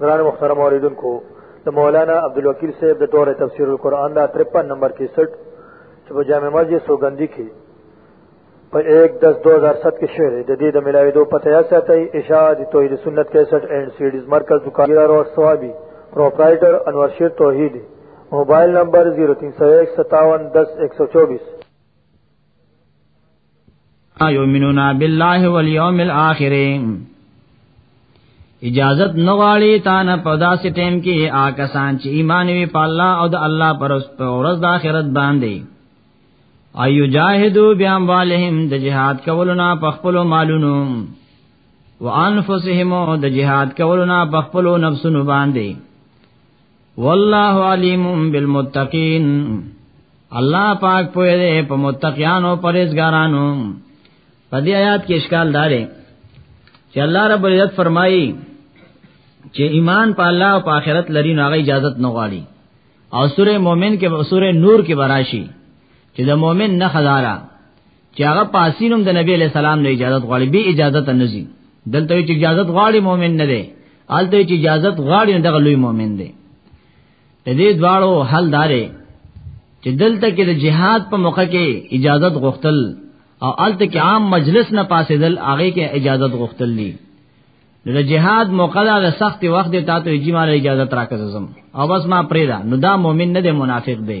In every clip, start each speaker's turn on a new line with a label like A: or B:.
A: گران مخترم اوریدن کو د مولانا عبدالوکیل صاحب د دور تفسیر القرآن دا 53 نمبر 61 چې په جامع مسجد سوګندی کې په 1 10 2007 کې شعر د دې د ملاوي دو پته یا ساتي اشاعت توحید سنت 61 اینڈ سیډیز مرکز دکان روډ ثوابي پرپرایټر انور شیر توحیدی موبایل نمبر 03015710124
B: یؤمنون بالله والیوم الاخر اجازت نغواړي تا نه پدا سي ټیم کې آکسان چې ایمان وی په الله او د الله پر ورځ د آخرت باندې ایو جاهدو بیا والهم د جهاد کولو نه په خپل مالونو وانفسهم د جهاد کولو نه په خپل نفسونو باندې والله علیم بالمتقین الله پاک په دې په متقیانو پرهیزګارانو په دې آیات کې اشکال دارې چې الله رب العزت فرمایي چې ایمان په الله او په آخرت لري نو هغه اجازه نه غواړي او سوره مؤمن کې سوره نور کې براشي چې د مؤمن نه خزاره چې هغه پاسینم د نبی علی سلام نه اجازه غواړي به اجازه ته نزي دلته چې اجازه غواړي مؤمن نه دی آلته چې اجازه غواړي دغه لوی مؤمن دی د دې دواړو حل دارې چې دلته کې د جهاد په موقع کې اجازه غوښتل او آلته کې عام مجلس نه پاسېدل هغه کې اجازه غوښتل دي د جهاد موقع دا سخت وخت ته ته جمال اجازه تراکزم او بس ما پرېدا نو دا مؤمن نه دی منافق دی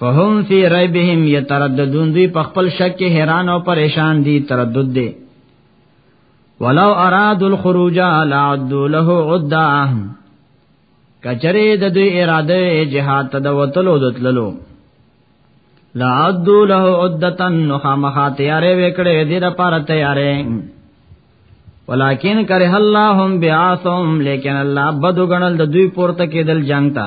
B: فهم فی ریبهم یترددون دوی په خپل شک کې حیران او پریشان دي تردد دي ولو اراد الخروج لعد له عدا کچره د دوی اراده جهاد ته د وتلو دتللو لعد له عدتا نو خامخا تیارې وکړې دې د پاره تیارې ولیکن کرے اللہم بیعاثم لیکن اللہ بدو گنل د دوی پورته کېدل جنگ تا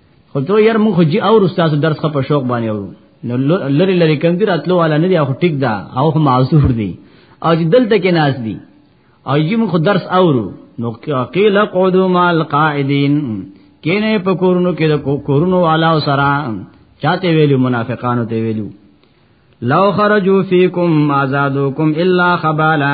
B: خو ته ير مونږ خو جی او استاد درس خو په شوق باندې ورو نو لری لری کم دی راتلو والا نه دی او ټیک دا او هم معذور دی او چې دلته کې ناس دی او جی مونږ درس اورو نو قیل قعدوا مع القاعدین کینه په کورونو کې د کورونو والا او سره چاته ویلو منافقانو ته ویلو لو خرجوا فیکم ما زادوکم الا خبالا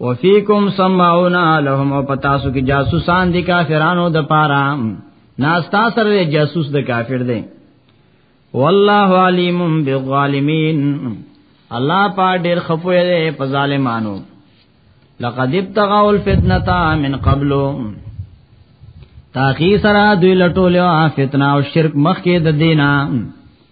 B: وفیکم سمعون لهم او پتا سو کې جاسوسان دي کافرانو د پاره ناستا سره جاسوس د کافر دی والله علیم بالظالمین الله پا ډیر خفو دی په ظالمانو لقد ابتغوا الفتنه من قبل تاخی سرا دوی لټولیو فتنه او شرک مخکې د دینه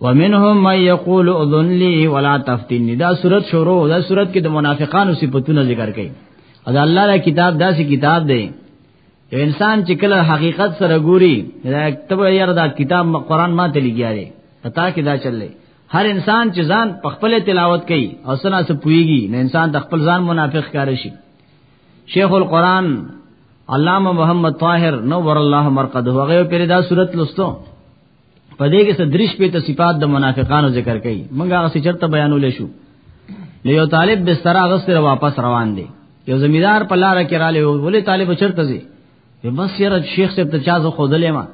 B: ومنهم من یقول اذن لی ولا تفتنی دا صورت شروع دا صورت کې د منافقانو صفاتونه ذکر کړي او دا الله دا کتاب داسې کتاب دی یو انسان چې کله حقیقت سره ګوري دا کتاب یاره دا کتاب قرآن ما ته لګیا دی پتا کې دا چللې هر انسان چې ځان په خپل تلاوت کوي او سنا سره پويږي نه انسان د خپل ځان منافق کار شي شیخ القرآن علامه محمد طاهر نور الله مرقد هغه په دا صورت لستو په دې کې صدرش په تصفات د منافقانو ذکر کړي موږ هغه څه چرته بیانول شو له یو طالب بستر هغه سره واپس روان دي یو زمیدار په لار کې را لې ولې طالب چرته زی په بس یره شیخ صاحب ته چا زو خودلې ما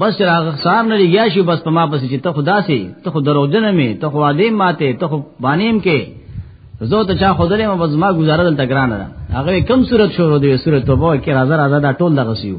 B: بس یره هغه سار نه لګیا شي بس په ما پس چې ته خدا سي ته خو دروځن مې ته خو ادم ماته ته خو بانیم کې زو ته چا خودلې ما بس ما گزاره دلته ګران نه هغه کم صورت شروع دی صورت توبه کې راځه راځه دا ټول دغه سیو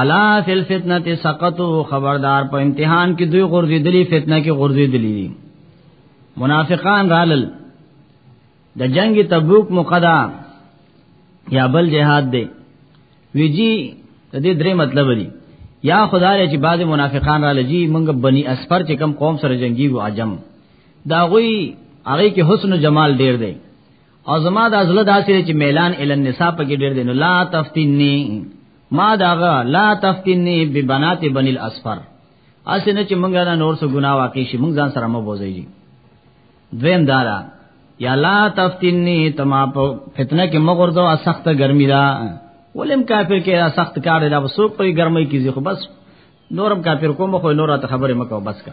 B: الا فی الفتنه سقطوا خبردار په امتحان کې دوی غورځېدلی فتنه کې غورځېدلی منافقان رالل د جنگ تبوک مقدا یا بل جهاد دی ویجی د دې درې مطلب دی یا خدای چې بعض منافقان را لجی موږ بنی اسفر چې کم قوم سره جنگي وو عجم دا غوي هغه کې حسن و جمال ډیر دی او زما د ازله داسې چې میلان ال النساء په کې ډېر دي نو لا تفتنی ما داغه لا تفتنی ببنات بنی الاسفر اسنه چې مونږه نه نور څه ګناه واقع شي مونږ ځان سره مو بوزي جی دویم دارا یا لا تفتنی تما په فتنه کې مغرضو سخت ګرمي دا ولم کافر کې دا سخت کار دی دا وسوک په ګرمۍ کې زی خو بس نورم کافر کوم خو نور ته خبره مکو بس کا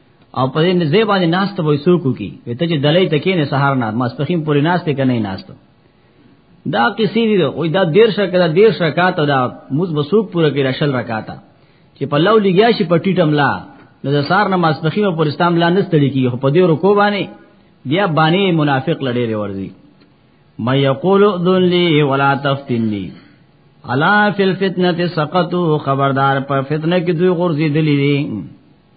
B: او په دې ځای باندې ناس ته وای سوکو کی وته چې دلې تکې نه سهار نه ماسپخیم پوری ناس ته کنه ناس ته دا کسی دی او دا دیر شکه دا دیر شکات دا موز بسوک پوره کې راشل رکاتا چې په لو لګیا شي په ټیټم لا نو د سار نه ماسپخیم پر اسلام لا نستړي کی په دې رکو باندې بیا باندې منافق لړې ورځي ما یقول ذن لی ولا تفتنی الا فی الفتنه سقطوا خبردار په فتنه کې دوی غرزي دلی دي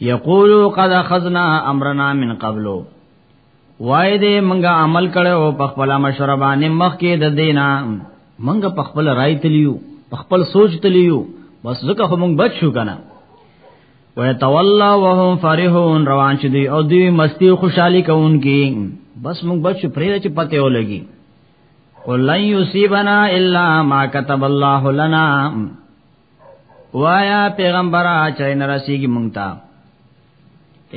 B: یقولو قد اخذنا امرنا من قبلو وای دې منګه عمل کړو په خپل مشربانه مخ کې د دینا منګه په خپل رائے تلیو په خپل سوچ تلیو بس ځکه خو مونږ بچ شو کنه وای تولا وهم فرحون روان شې دی او دوی مستی او خوشحالي کوونکی بس مونږ بچ پرې چې پته ولګي قل لن يصيبنا الا ما كتب الله لنا وایا پیغمبر اچای نه رسیږي مونږ ته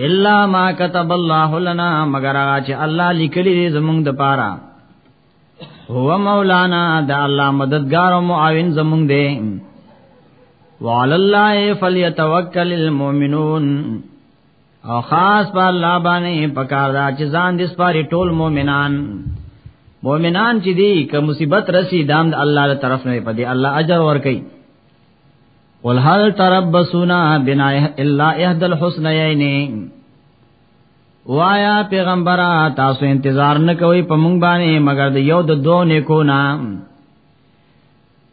B: الا ما كتب الله لنا مگر هغه چې الله لیکلی دی زمونږ د پاره هو مولانا دا الله مددگار او معاون زمونږ دی وعلى الله فليتوكل المؤمنون او خاص په الله باندې پکار دا چې ځان دې سپاري ټول مؤمنان مؤمنان چې دي که مصیبت رسی دام د الله تر طرف نه پدې الله اجر ور کوي قل هل تربصونا بنا الا احدى الحسنيين وایا پیغمبره تاسو انتظار نه کوي په مونږ باندې مگر د یو د دوه نیکو نام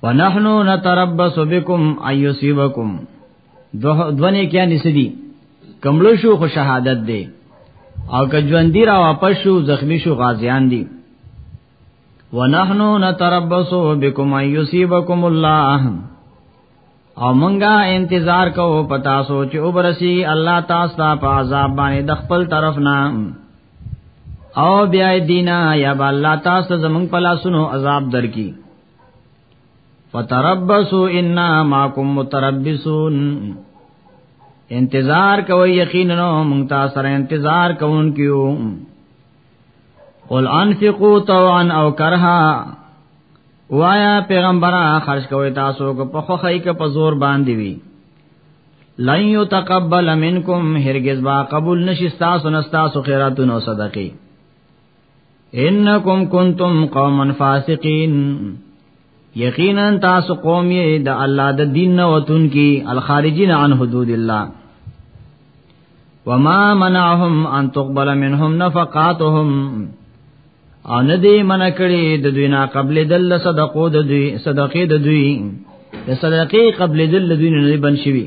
B: ونحنو نتربص بكم ايصيبكم دونه کیا نسدی کملو شو خو شهادت دی او که ژوندۍ را واپس شو زخمی شو غازیان دي ونحنو نتربص بكم ايصيبكم الله او مونږه انتظار کوو پتا سوچ او برسي الله تاسو ته په عذاب باندې د خپل طرف نه او بیا دینا یا الله تاسو زمونږ په لاسونو عذاب درکې فتربصوا انا معكم متربصون انتظار کوي یقینا مونږ تاسو سره انتظار کوونکیو قل انفقوا طوعا او کرها وایا پیغمبره خرج کوي تاسو کو په خوخی کې په زور باندې وی لن يتقبل منکم هرگز با قبول نشي تاسو نه تاسو خیراتونو صدقه انکم کنتم قوما فاسقین یقینا تاسو قوم یې د الله د دین نه وتون کی الخارجین عن حدود الله وما منعهم ان تقبل منهم نفقاتهم او ندی من کړي د دوی نه قبل دل صدقو د دوی صدقې د دوی د صدقې قبل دل دوی نه بن شوی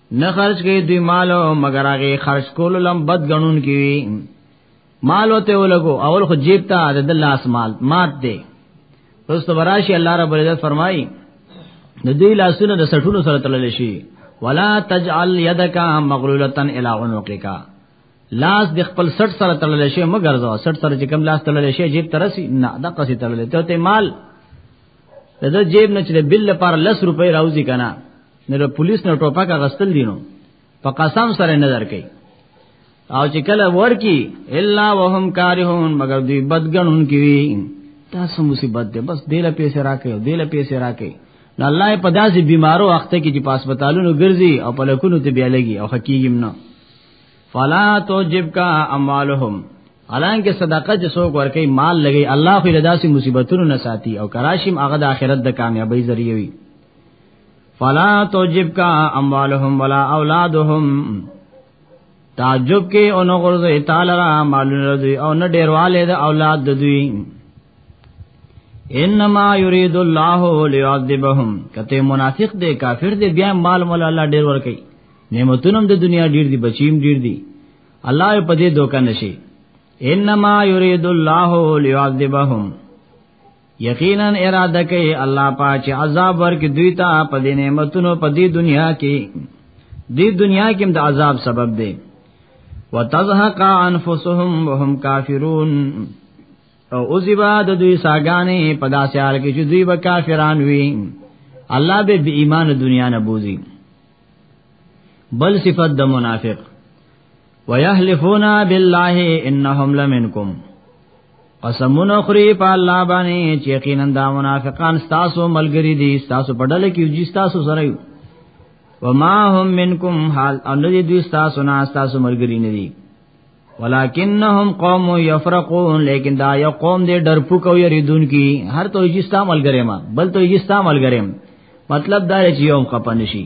B: نه خرج کوي دوی مال مگر هغه خرج کول لم بد غنون کوي مال وته ولګو اول خو جیب ته د دل لاس مال مات دی پس تو براشي الله رب العزت فرمایي د دې لاسونو د سټونو سره تلل شي ولا تجعل يدك مغلوله الى عنقك لاس د خپل سټ سره تړل شي مګر زو سټ سره چې کم لاس تړل شي جیب ترسي نه دا قصې تړل ته ته مال د جیب نه چې بل لپاره 10 روپۍ راوځي کنه نه د پولیس نه ټوپک غستل دي نو په قسم سره نه درکې او چې کله ورکی الا وهم کارهون مگر دوی بدګنون کی وی تاسو مصیبت ده بس دیله پیسې راکې او دیله پیسې راکې نو الله په داسې بیمارو وخت کې چې په هسپتالونو ګرځي او په لکونو ته بیا لګي او حقیقم نه فلا توجب کا اموالهم حالانکه صدقه چې څوک ورکي مال لګي الله خو له داسې مصیبتونو نه ساتي او کراشم هغه د آخرت د کامیابی ذریعہ وي فلا توجب کا اموالهم ولا اولادهم تعجب کې او نو غرزه تعالی را مالونه دوی او نه ډیرواله د اولاد د دوی انما یرید الله لیعذبهم کته منافق دی کافر دی بیا مال مول الله ډیر ور کوي نعمتونم د دنیا ډیر دی بچیم ډیر دی الله په دې دوکه نشي انما یرید الله لیعذبهم یقینا اراده کوي الله پاک چې عذاب ورک دوی ته په دې نعمتونو په دې دنیا کې دې دنیا کې د عذاب سبب دی وتزهق انفسهم وهم کافرون او اوزیبا د دوی ساګانې په داسې حال کې چې دوی به کافران وي الله به بی ایمان دنیا نه بوزي بل صفت د منافق ويحلفون بالله انهم لمنكم قسمون اخری په الله باندې چې یقینا دا منافقان ستاسو ملګری دي ستاسو په ډله کې دي ستاسو سره یو وما هم منکم حال ان دې دوی ستاسو نه ستاسو ملګری نه دي ولکنهم قوم یفرقون لیکن دا یو قوم دې ډرپوک او یریدون کی هر تو یې ستا ملګری ما بل تو یې ستا ملګری مطلب دا چې یو خپنشي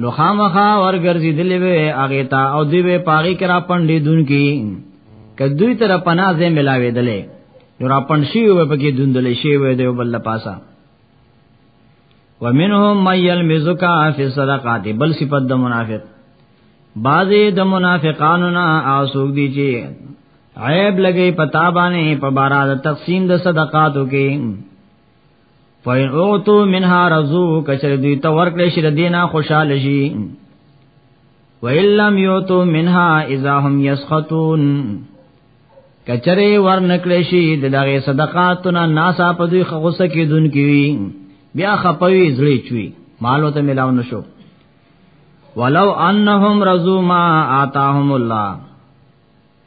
B: نو خامخا ورګرځي دلې وې هغه تا او دی وې پاغي کرا پندې دن کی کدوې تر پنازه ملاوي دلې نو را پند شي وې پکې دندلې شي وې دیو بل پاسا ومنهم مَن يَلْمِزُكَ فِي الصَّدَقَاتِ بل صفت د منافق بعضی د منافقانو نه آسوک دي چې عیب لګي پتا باندې په بارا د تقسیم د صدقاتو کې فین اوتو منها رزو کچر دوی ته ورکړې شي د دینه خوشاله شي وَإِلَّمْ يُؤْتُوا مِنْهَا إِذَا هُمْ يَسْخَطُونَ کچره ورنکړې شي د دغه صدقاتونه ناسا په دوی غوسه کې دن کی وی بیا خپوي زړی چوي مالو ته ملاو نشو ولو انهم رزو ما آتاهم الله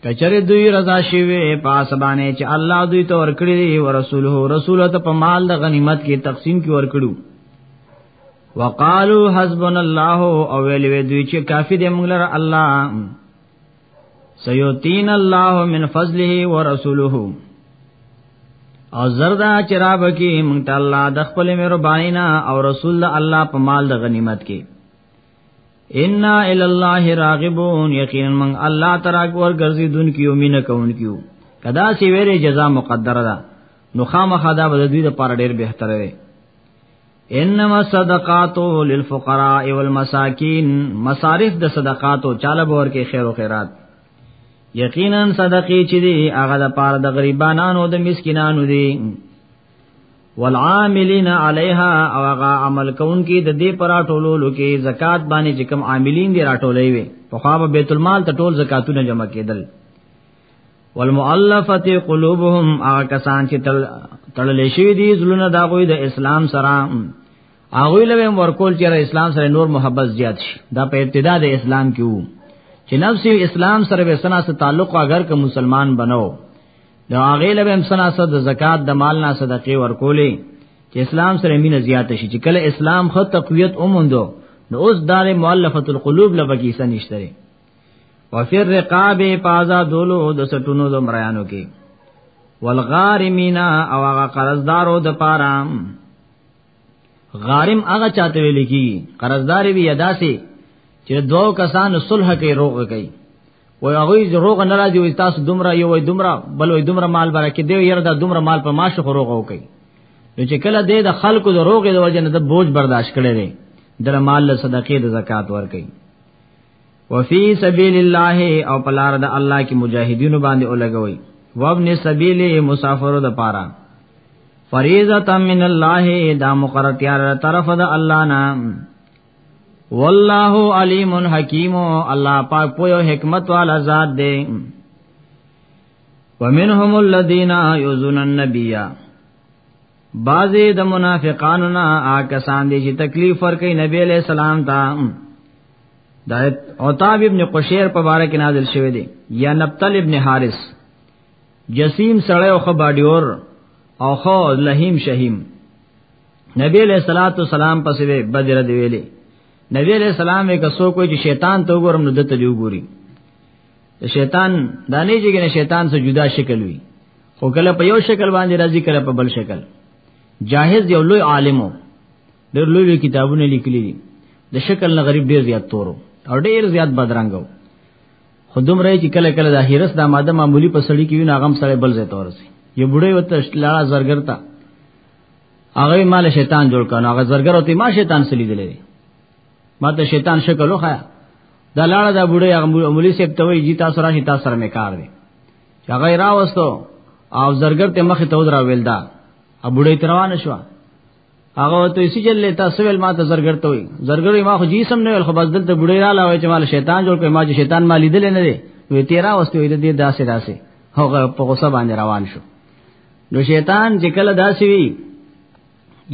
B: کچره دوی رضا شوی پاس باندې چې الله دوی ته ورکړي دی او رسوله رسول ته په مال د غنیمت کې تقسیم کې ورکړو وقالو حسبنا الله او ویل وی دوی چې کافی دی موږ لره الله سیوتین الله من فضله ورسوله او زردا چراب کې موږ ته الله د خپل مهربانینا او رسول الله په مال د غنیمت کې ان الى الله راغبون یقینا من الله تعالی ګور ګرځي دن کیو مینه کون کیو کدا سی ویره جزاء مقدره ده نو خامخا دا به دوی د پاره ډیر بهتره وي انما صدقات للفقراء والمساکین مصارف د صدقات او چاله بور کې خیر او خیرات یقینا صدقې چې دی هغه د پاره د غریبانو او د مسکینانو دی والعاملین علیها او هغه عمل کوونکې د دې پر ټولولو کې زکات باندې چې کوم عاملین دي راټولې وي په خوا به بیت المال ته ټول زکاتونه جمع کېدل والمؤلفه قلوبهم هغه کسان چې تل تړلې شوی دي زلون دا غوي د اسلام سره هغه له ورکول چې اسلام سره نور محبت زیات شي دا په ابتدا د اسلام کې وو چې نفس اسلام سره به سنا سره تعلق اگر که مسلمان بنو نو هغه له هم سناسه د زکات د مال نه صدقه ورکولې چې اسلام سره مینه زیات شي چې کله اسلام خو تقویت اوموندو نو اوس دار مؤلفه القلوب لبکی سنشتره وفر رقاب پازا دولو د سټونو د مریانو کې والغارمینا او هغه قرضدارو د پارام غارم هغه چاته ویل کی قرضدار وی ادا سي چې دوه کسان صلح کوي روغ کوي وای هغه روغ نه راځي وای تاسو دومره یو وای دومره بل وای دومره مال برکه دی یره دا دومره مال په ماشه خو روغ وکي نو چې کله دې د خلکو د روغې د وجه نه د بوج برداشت کړي دي د مال له صدقې د زکات ور کوي وفي سبيل الله او پلار د الله کې مجاهدینو باندې اولګوي وابن سبيل مسافرو د پاره فریضه من الله دا مقرر تیار طرف د الله نام والله علیم حکیم الله پاک پویو حکمت والا ذات دی ومنهم الذين يؤذون النبي بعضی د منافقانو نه آکسان دي چې تکلیف ورکړي نبی علیہ السلام ته دا عتاب ابن قشیر په باره کې نازل شوی دی یا نبتل ابن حارث جسیم سړی او خباډیور او خو لهیم شهیم نبی علیہ الصلوۃ والسلام پسې وی بدر دی ویلې نبی علیہ السلام یې کسو کوی چې شیطان ته وګورم نو دته دی وګوري شیطان دانه چې کنه شیطان سره جدا شکل وی خو کله په یو شکل باندې راځي کله په بل شکل جاهز یو لوی عالمو ډېر لوی کتابونه لیکلي دي د شکل نه غریب ډېر زیات تورو او ډېر زیات بدرنګو خو دومره چې کله کله د هیرس د ماده معمولی په سړی کې نه غم سره بل زه تورسي یو بډای وته لا زرګر تا هغه مال شیطان جوړ کړه هغه زرګر ته ما شیطان سلی دلې ما ته شیطان شکل وخایا دا لاړه دا بډای هغه معمولی سیب ته وی جی تاسو راشي تاسو سره مې کار دی هغه راوستو او زرګر ته مخ ته ودرا ویل دا ابوډې تروان شو هغه ته سی جل له تاسو ول ما ته زرګر ته وي زرګر ما خو جی سم نه ول خو بس دلته بډې را لاوي چې مال شیطان جوړ کړي ما چې شیطان ما لیدل نه دی وی تیرا واستو دې داسې داسې هغه په غوسه باندې روان شو نو شیطان چې کله داسې وي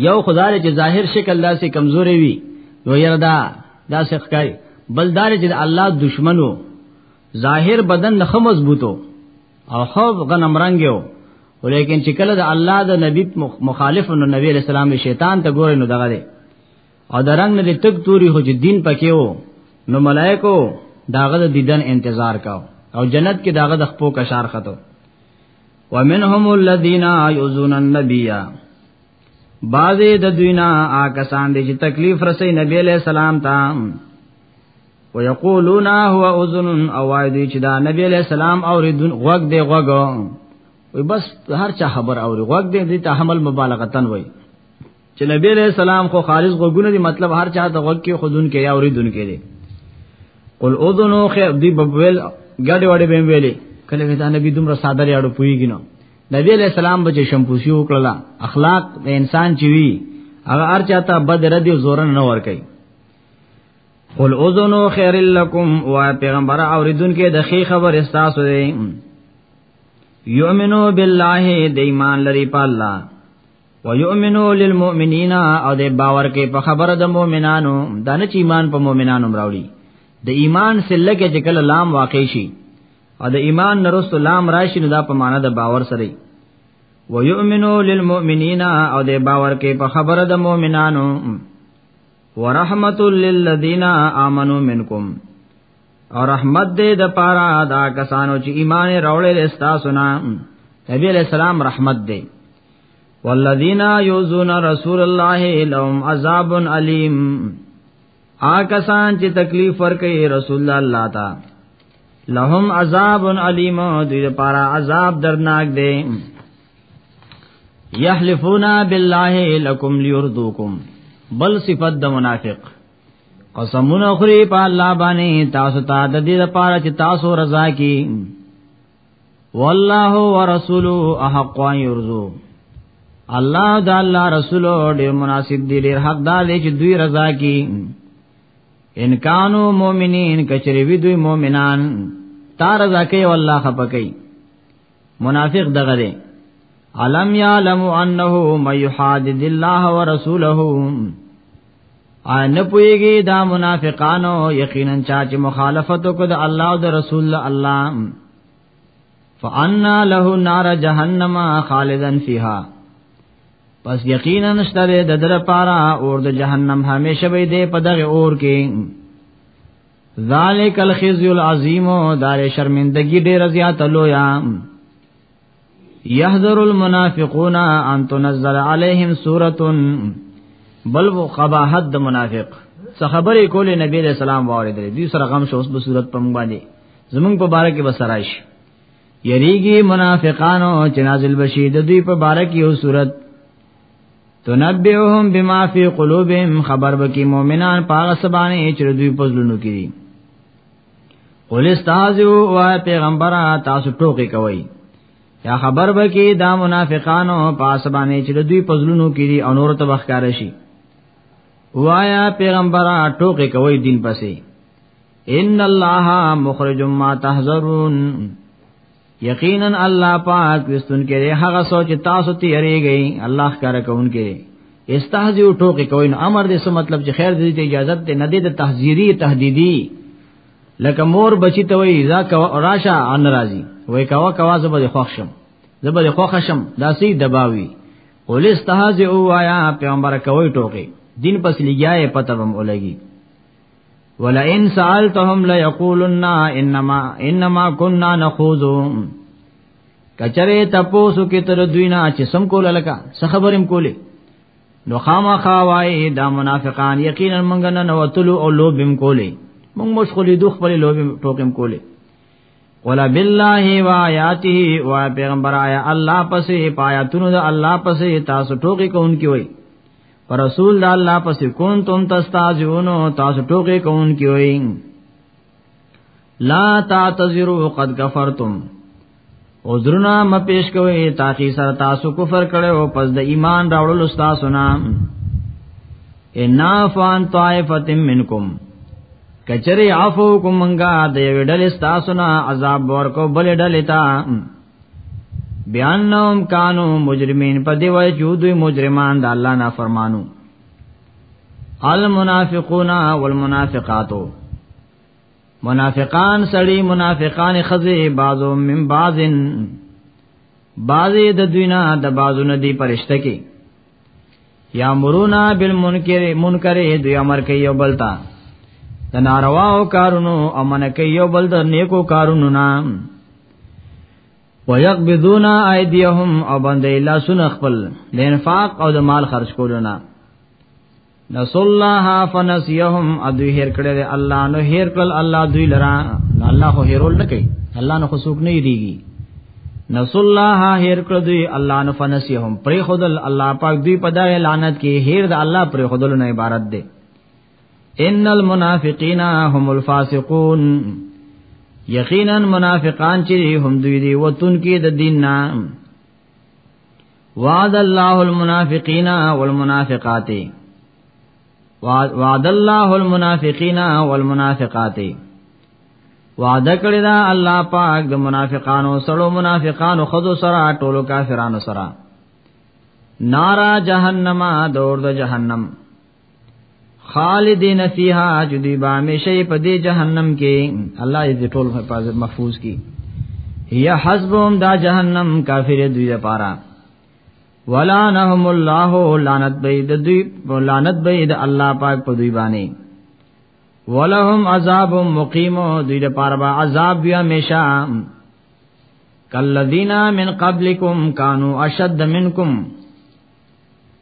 B: یو خدای چې ظاهر شکل داسې کمزوري وي نو یره دا داسې ښکاري بلدار چې الله دشمنو ظاهر بدن نه مضبوطو او خوب غنم رنگیو ولیکن چې کله د الله د نبی مخالف نو نبی علیہ السلام شیطان ته ګورې نو دغه دی او د رنگ نه تک توري هو چې دین پکې وو نو ملائکو داغه د دیدن انتظار کاو او جنت کې داغه د خپو کشار خطو ومنهم الذين يؤذون النبي بعضې د دوینا آکسان دي چې تکلیف رسې نبی علیہ السلام ته ويقولون هو اذن او وای دی چې دا نبی علیہ السلام اوریدون غوږ دی غوږ وي بس هر چا خبر اوري غوږ دې دې ته حمل مبالغتن وای چې نبی علیہ السلام خو خالص غوګونه دي مطلب هر چا ته غوږ کې خودون کې یا اوریدون کې دي قل اذنو خیر دی بویل ګډه وړه به ویلې کله ودا نبی دومره ساده لري اړو پویږي نو نبی علیہ السلام بچ شمپوسی وکړه اخلاق د انسان چوي هغه هر چاته بد ردی زورن نه ور کوي قل اذن خیر لکم و پیغمبر اوریدون کې د خې خبر استاسو دی یؤمنو بالله د ایمان لري په الله و یؤمنو للمؤمنین او د باور کې په خبره د مؤمنانو دانه چې ایمان په مؤمنانو مراوړي د ایمان سله کې چې کله لام واقع شي او د ایمان نرست لام راشي نو دا په معنا د باور سره و یؤمنو للمؤمنین او د باور کې په خبره د مؤمنانو ورحمت للذین آمنوا منکم او رحمت دې د پاره دا کسانو چې ایمان راوړل رستا سنا نبی علیہ السلام رحمت دې والذین یوزون رسول الله لهم عذاب الیم آ کسان چې تکلیف ورکړي رسول الله الله تا لهم عذاب الیم دې لپاره عذاب درناک دی یحلفون بالله لکم لیردوکم بل صفت د منافق قسمونه خوري په الله باندې تاسو ته د دې لپاره چې تاسو رضا کی والله ورسوله احق ان يرزو الله د الله رسول ډېر مناسب دی ډېر حقدار دی چې دوی رضا کی ان کانو مؤمنین کچری وی دوی مؤمنان تا رضا کوي والله خپکې منافق دغه دی علم یعلم انه من یحادد الله ورسوله ان پویږي دا منافقانو یقینا چا چې مخالفت وکړ د الله او د رسول الله فانا له نار جهنم خالدا فیها پس یقینا نشته د در پارا اور د جهنم همیشه وي دی په دغه اور کې ذالک الخزی العظیم دار شرمندگی ډیر زیات لویا یحذر المنافقون ان تنزل علیہم سورۃ بل و قباحت د منافق څه خبرې کولې نبی علیہ السلام واوریدلې دې سره غم شوس په صورت پم باندې زمونږ په باره کې بسرایش یریږي منافقانو چې نازل بشي د دوی په باره کې یو صورت تنبئهم بما فی قلوبهم خبر بکی مؤمنان پاغه سبانه چې دوی په زړونو کې دي قل استازو او پیغمبره تاسو ټوکی کوي یا خبر بکی دا منافقانو پاسبانه چې دوی په زړونو کې دي او نور ته بخکار شي وایا پیغمبره ټوکی کوي دین پسې ان الله مخرج ما تحذرون یقینا الله پاک وستون کې هغه سوچ تاسو ته یریږي الله کار کوونکې استهزئ او ټوکې کوي نو امر دې سو مطلب چې خیر دې ته اجازه ته نه دې د تحذيري تهديدي لکه مور بچی ته وي ځا کا راشه ان راضي وای کوا کوا زبر خوښم زبر خوښم داسي دباوي اول استهزئ او آیا پیغمبر کوي ټوکې دین پس لګیاي پته بم ولګي ولئن سالتهم ليقولن انما انما كنا نخوض کچره تپوسو کې تر دوی نه چې سم کول لکه څه خبرم کولې نو خامخا وای دا منافقان یقینا مونږ نه نوتلو او لوبم کولې مونږ مشغولې دوه خپل لوبم ټوکم کولې ولا بالله و آیاته و پیغمبر آیا الله پسې پایاتونو د الله پسې تاسو ټوکی کوونکی وای پر رسول د الله پس کنتم تستاجونو تاسو ټوکې کون کی وای لا تعتذروا قد کفرتم عذرنا م پیش کوي تاکي سره تاسو کفر کړو پس د ایمان راوړل تاسو نه ان فان طائفه منکم کچری عفو کوم منګه د ویډل تاسو نه عذاب ورکو بل ډلې ته بیانهم کانو مجرمین په دی وای چې دوی مجرمان د الله نه فرمانو المنافقون والمنافقات منافقان سړی منافقان خزه بعضو من بعضن بعضی د دوی نه د بعضو نه دی پرشته کې یا مرونا بالمنکر منکر دوی امر کوي یو بلتا د نارواو کارونو او من کوي یو بل د نیکو کارونو نه ويقبضون ايديهم او باندې الله سن خپل د انفاق او د مال خرج کولو نه نسوا الله فنسيهم ادوی هر کړه دی الله نو هر کړل الله دوی لرا الله خو هرول نه کوي الله نو خو سوک نه یریږي نسو الله هیر کړ دوی الله نو فنسیهم پر خودل الله پاک دوی په دغه لعنت کې هیر د الله پر خودل نه عبارت دی ان المنافقین هم الفاسقون یقینا منافقان چې هم دوی دی وتون کې د دین نه وعد الله المنافقین والمنافقات وعد الله المنافقین والمنافقات وعده کړی دا الله پاک د منافقانو سره منافقانو خود سره ټولو کافرانو سره نارا جهنم دور د جهنم خالدین فیها جدی با همیشه په دې جهنم کې الله دې ټول حفاظت محفوظ کی یا حسبهم دا جهنم کافر دوی لپاره ولانهم الله لعنت بيد دوی لعنت بيد الله پاک په دوی باندې ولهم عذاب مقیم دوی د پاره به عذاب بیا همیشه کلذین من قبلکم کانوا اشد منکم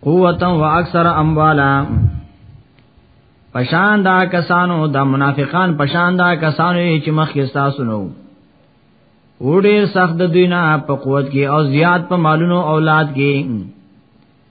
B: قوتا واکثر اموالا پشان دا کسانو دا منافقان پشان دا کسانو چې مخکې تاسو نو وړي سخت د دینه په قوت کې او زیات په مالونو اولاد کې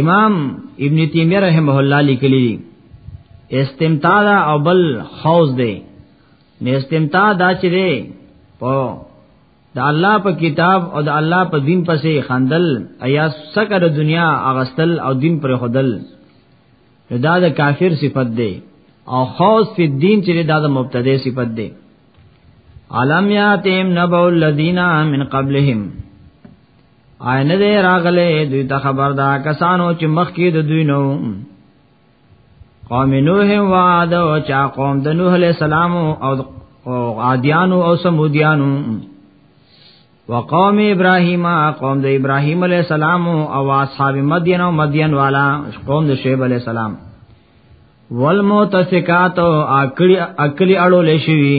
B: امام ابن تیمیه رحمه الله لیکلی دی استمتاع دا او بل حوض دی نه استمتاع دا چې دی په د الله په کتاب او د الله په دین پسې خندل ایا سکه د دنیا اغستل او دین پر خدل دا د کافر صفت دی او خوص فی الدین چې دا د مبتدی صفت دی علم یاتیم نبو الذین من قبلهم آینه دې راغله دوی ته خبر دا کسانو چې مخ کې د دوی نو قوم نوح و عاد او چا قوم د نوح علیہ السلام او عادیانو او سمودیانو وقوم ابراهیم قوم د ابراهیم علیہ السلام او اصحاب مدین او مدین والا قوم د شعیب علیہ السلام والموتفقات او اکلی اکلی اړول شوی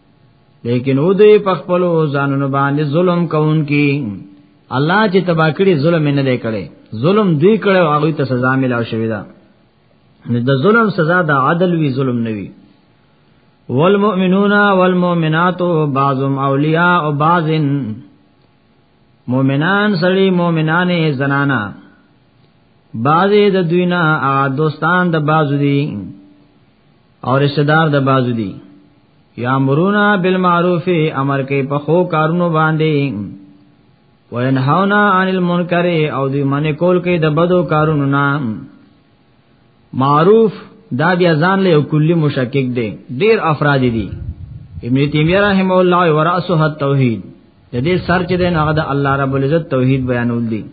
B: لیکن او دوی په خپل ځانونو باندې ظلم کوونکي الله چې تبا کړی ظلم نه دی کړی ظلم دوی کړی او هغه ته سزا ملاو شوې ده نو د ظلم سزا د عدل وی ظلم نه وی والمؤمنون والمؤمنات بعضهم اولیاء او بعضن مؤمنان سړي مؤمنانې زنانا بعضې د دوی نه دوستان د بعضو دي او رشتہ دار د بازو دي یامرونا بالمعروف امر کوي په خو کارونو باندې وینهونا عن المنکر او دی منی کول کوي د بدو کارونو نه معروف دا بیا ځان له کلی مشکک دی ډیر افراد دي ابن تیمیه رحم الله و راسه التوحید د دې سر چې د هغه د الله رب العزت توحید بیانول دي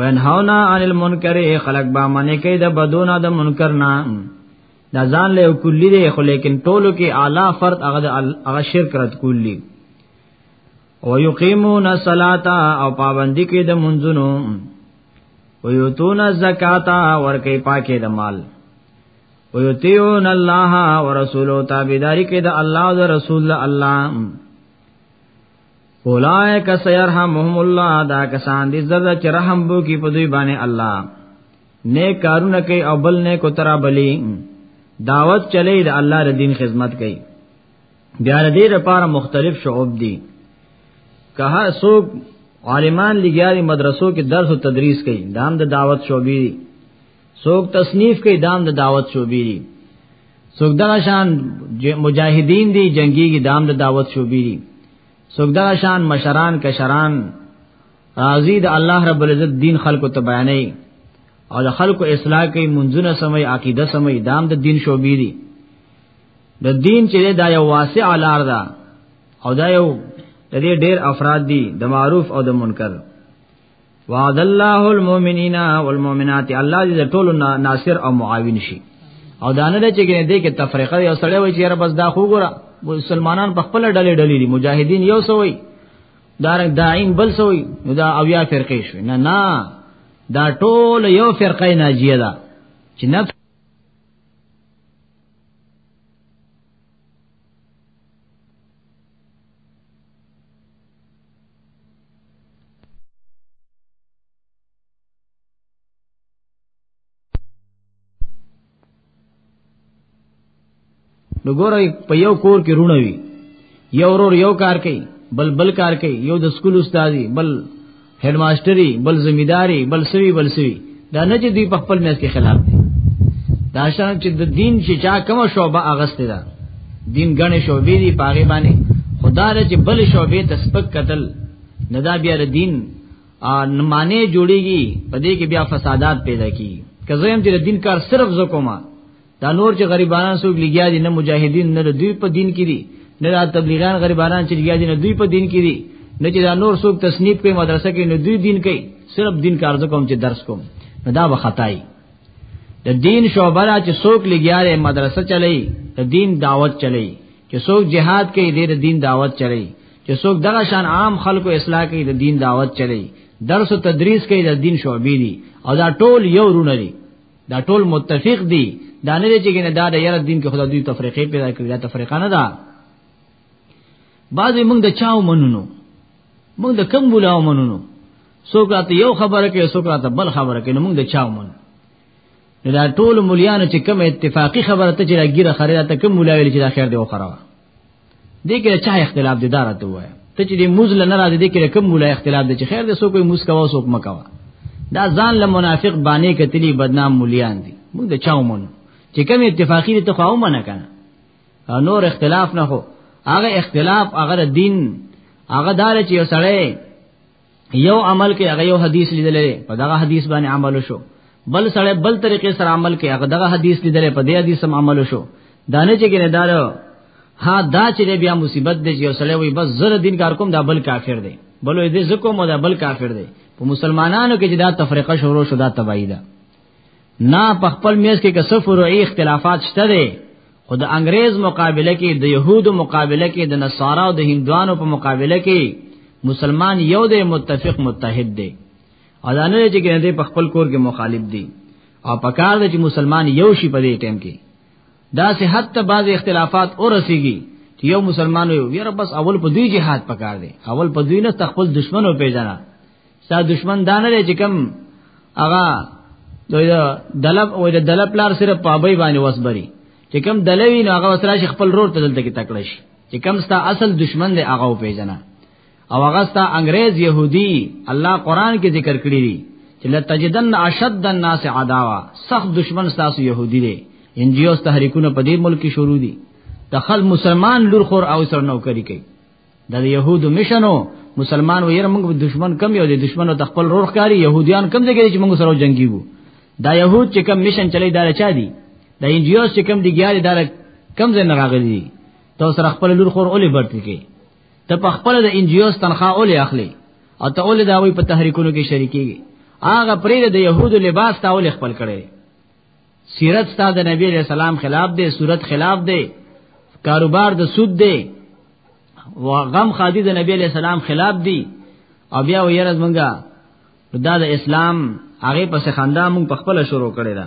B: وینهونا عن المنکر خلق با منی کوي د بدو نه د منکر نه دا ځان له کلی دی خو لیکن ټولو کې اعلی فرد هغه هغه شرک رد کلی او یقیمون الصلاۃ او پابندی کې د منځونو او یتون الزکات ورکې پاکې د مال او یتیون الله ورسولو تابعداري کې د الله او رسول الله اولائک سیرحمهم الله دا کسان دې زړه چې رحم بو کی په دوی باندې الله نه کارونه کوي او بل نه کو ترا بلی دعوت چلی د الله د دین خدمت کوي بیا د دې لپاره مختلف شعوب دي که هر څوک عالمان لګیاري مدرسو کې درس او تدریس کوي دام د دا دعوت شعبې دي څوک تصنیف کوي دام د دا دعوت شعبې دي څوک دا شان مجاهدین دي جنگي کې دام د دا دعوت شعبې دي څوک دا شان مشران کشران راضی د الله رب العزت دین خلکو ته بیانې او د خلکو اصلاح کوي منځونه سمي عقیده سمي دام د دین شوبې دي د دین چې دا یو واسع لار ده او دا یو د دې ډېر افراد دي د معروف او د منکر وعد الله المؤمنین والمؤمنات الله دې ټول ناصر او معاون شي او دانه دې چې ګنې دې کې تفریقه یو سړی وي چې بس دا خو ګره مسلمانان په خپل ډلې ډلې دي مجاهدین یو سوي دارنګ داعین بل سوی نو دا اویا فرقې شو نه نه دا ټول یو فرقه ناجیه ده چې نفس نو ګوره په یو کور کې رونه وي یو ورور یو کار کوي بل بل کار کوي یو د سکول استادي بل هډ ماستري بل زمیداری بل سوي بل سوي دا نه چې دوی په خپل میاس کې خلاف دي دا شان چې د دین چې چا کوم شوبه اغسته ده دین غنې شوبې دي پاغه باندې خدای چې بل شوبې تسبق قتل ندا بیا د دین ان معنی جوړیږي په دې کې بیا فسادات پیدا کیږي که زه هم چې دین کار صرف زکوما دا نور چې غریبانان سو لګیا دي نه مجاهدین نه دوی په دین کې دي نه دا تبلیغان غریبانان چې لګیا دي نه دوی په دین کې دي نه چې دا نور څوک تصنیف کوي مدرسه کې نه دوی دین کوي صرف دین کار زکوم چې درس کوم نو دا به خدای د دین شعبه را چې څوک لګیاره مدرسه چلی د دین دعوت چلی چې څوک جهاد کوي د دین دعوت چلی چې څوک دغه شان عام خلکو اصلاح کوي د دین دعوت چلی درس او تدریس کوي د دین شعبې دي او دا ټول یو رونه دي دا ټول متفق دي دا نه دي چې ګنه دا د یره دین کې خدای دوی تفریقې پیدا کړی دا تفریقه نه ده بعضی موږ د چاو منونو موږ د کم بولاو منونو څوک راته یو خبره کوي څوک راته بل خبره کوي موږ د چاو منو دا ټول مليانو چې کوم اتفاقی خبره ته چې راګیره خریده ته کوم ملایل چې دا خیر دی وخره دې کې چا اختلاف دي دار ته وای ته چې دې مزل نه راځي دې کې کوم مولا اختلاف دي چې خیر دې سو کوئی مسکوا سو مکوا دا ځان له منافق باندې کتلی بدنام مولیان دي موږ د چاو مونږ چې کوم اتفاقی دي ته خو منه کنه نور اختلاف نه هو هغه اختلاف هغه دین هغه دار چې یو سړی یو عمل کې هغه یو حدیث لیدلې په دغه حدیث باندې عمل شو بل سړی بل طریقې سره عمل کې هغه دغه حدیث لیدلې په دې حدیث سم عمل شو دانه چې ګنه دار ها دا چې بیا مصیبت دې یو سړی وي بس زره دین کار کوم دا بل کافر دی بلو دې زکو مو دا بل کافر دی په مسلمانانو کې چې دا تفریقه شروع شو دا تبعیدا نه په خپل میز کې کس فروعي اختلافات شته دي خو د انګريز مقابله کې د يهودو مقابله کې د نصارا او د هندوانو په مقابله کې مسلمان یو دی متفق متحد دی او دا نه چې ګنده په خپل کور کې مخالف دي او پکار دی چې مسلمان یو شي په دې ټیم کې دا سه حتی بعض اختلافات اور رسیږي چې یو مسلمان یو یره بس اول په دوی جهاد پکار دی اول په دوی نه تخپل دشمنو پیژنه ستا دشمن دانه دی چې کم هغه دوی دا دلب او دا دلب لار صرف پابې باندې وسبري چې کم دلوي نو هغه وسره شي خپل رور ته دلته کې تکړه شي چې کم ستا اصل دشمن دی هغه پیژنه او هغه ستا انګريز يهودي الله قران کې ذکر کړی دی چې لتجدن اشد الناس عداوا سخت دشمن تاسو يهودي دي انجیوس تحریکونه په دې ملک کې شروع دي دخل مسلمان لور خور او سر نوکری کوي دا د يهودو مشنو مسلمان و ير موږ دشمن کم یو دي دشمن او خپل روح کاری يهوديان کم دي چې موږ سره جنگي وو دا يهود چې کم مشن چلی دا چا دي دا انجیوز چې کم دي ګیاري دا کم ځای نه راغلي ته سره خپل لور خور اولې برتل کې ته په خپل د انجیوز تنخواه اولې اخلي او ته اولې دا وي په تحریکونو کې شریکيږي هغه پرې د يهودو لباس تاول خپل کړي سیرت ستا د نبی علیہ السلام خلاف دی صورت خلاف دی کاروبار د سود دی و غم خادی د نبی علیہ السلام خلاف دی او بیا و یرز منګه دا د اسلام هغه پس خندا مونږ په خپل شروع کړی دا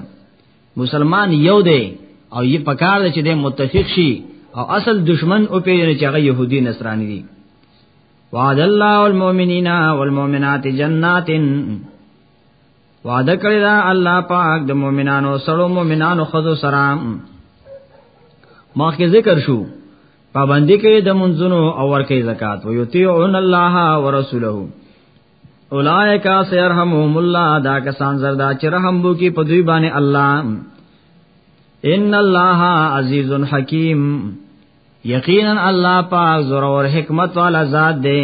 B: مسلمان یو دی او یې پکار دی چې د متفق شي او اصل دشمن او پیژني چې هغه يهودي نصراني دي وعد الله المؤمنین والمؤمنات جنات وعده کړی دا الله پاک د مؤمنانو سره مؤمنانو خذو سره ماخه ذکر شو پابندی کوي د منځونو او ورکه زکات و یطیعون الله ورسوله اولائک سیرحمهم الله دا کسان زردا چې رحم بو کی په دوی باندې الله ان الله عزیز حکیم یقینا الله پاک زور او حکمت والا ذات دی